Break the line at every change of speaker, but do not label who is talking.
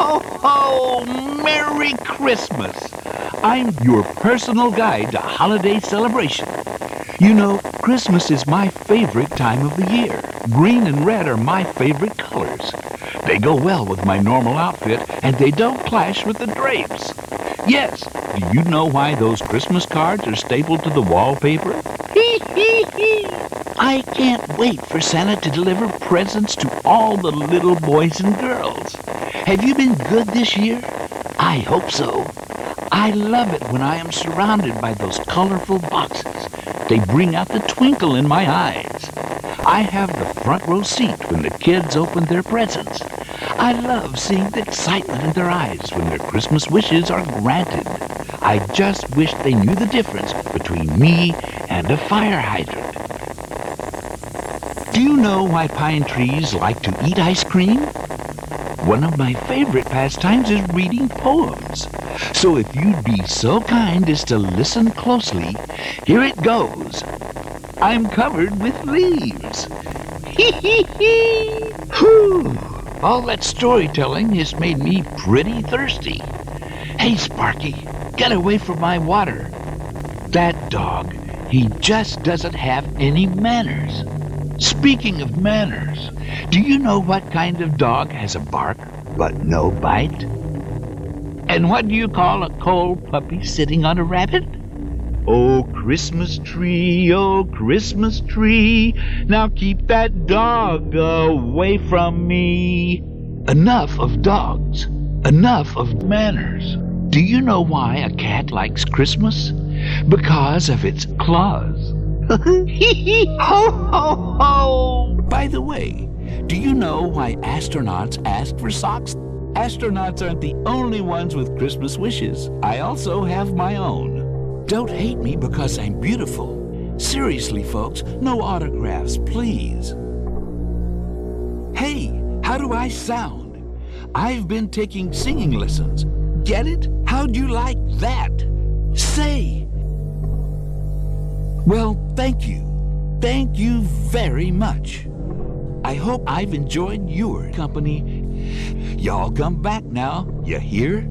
ho, ho! Merry Christmas! I'm your personal guide to holiday celebration. You know, Christmas is my favorite time of the year. Green and red are my favorite colors. They go well with my normal outfit, and they don't clash with the drapes. Yes, do you know why those Christmas cards are stapled to the wallpaper? Hee hee hee! I can't wait for Santa to deliver presents to all the little boys and girls. Have you been good this year? I hope so. I love it when I am surrounded by those colorful boxes. They bring out the twinkle in my eyes. I have the front row seat when the kids open their presents. I love seeing the excitement in their eyes when their Christmas wishes are granted. I just wish they knew the difference between me and a fire hydrant. Do you know why pine trees like to eat ice cream? One of my favorite pastimes is reading poems. So if you'd be so kind as to listen closely, here it goes. I'm covered with leaves. Hee hee hee! Whew! All that storytelling has made me pretty thirsty. Hey, Sparky, get away from my water. That dog, he just doesn't have any manners. Speaking of manners, do you know what kind of dog has a bark but no bite? And what do you call a cold puppy sitting on a rabbit? Oh, Christmas tree, oh, Christmas tree, now keep that dog away from me. Enough of dogs, enough of manners. Do you know why a cat likes Christmas? Because of its claws. Ho ho ho! By the way, do you know why astronauts ask for socks? Astronauts aren't the only ones with Christmas wishes. I also have my own. Don't hate me because I'm beautiful. Seriously, folks, no autographs, please. Hey, how do I sound? I've been taking singing lessons. Get it? How'd you like that? Say. Well, thank you. Thank you very much. I hope I've enjoyed your company. Y'all come back now, you hear?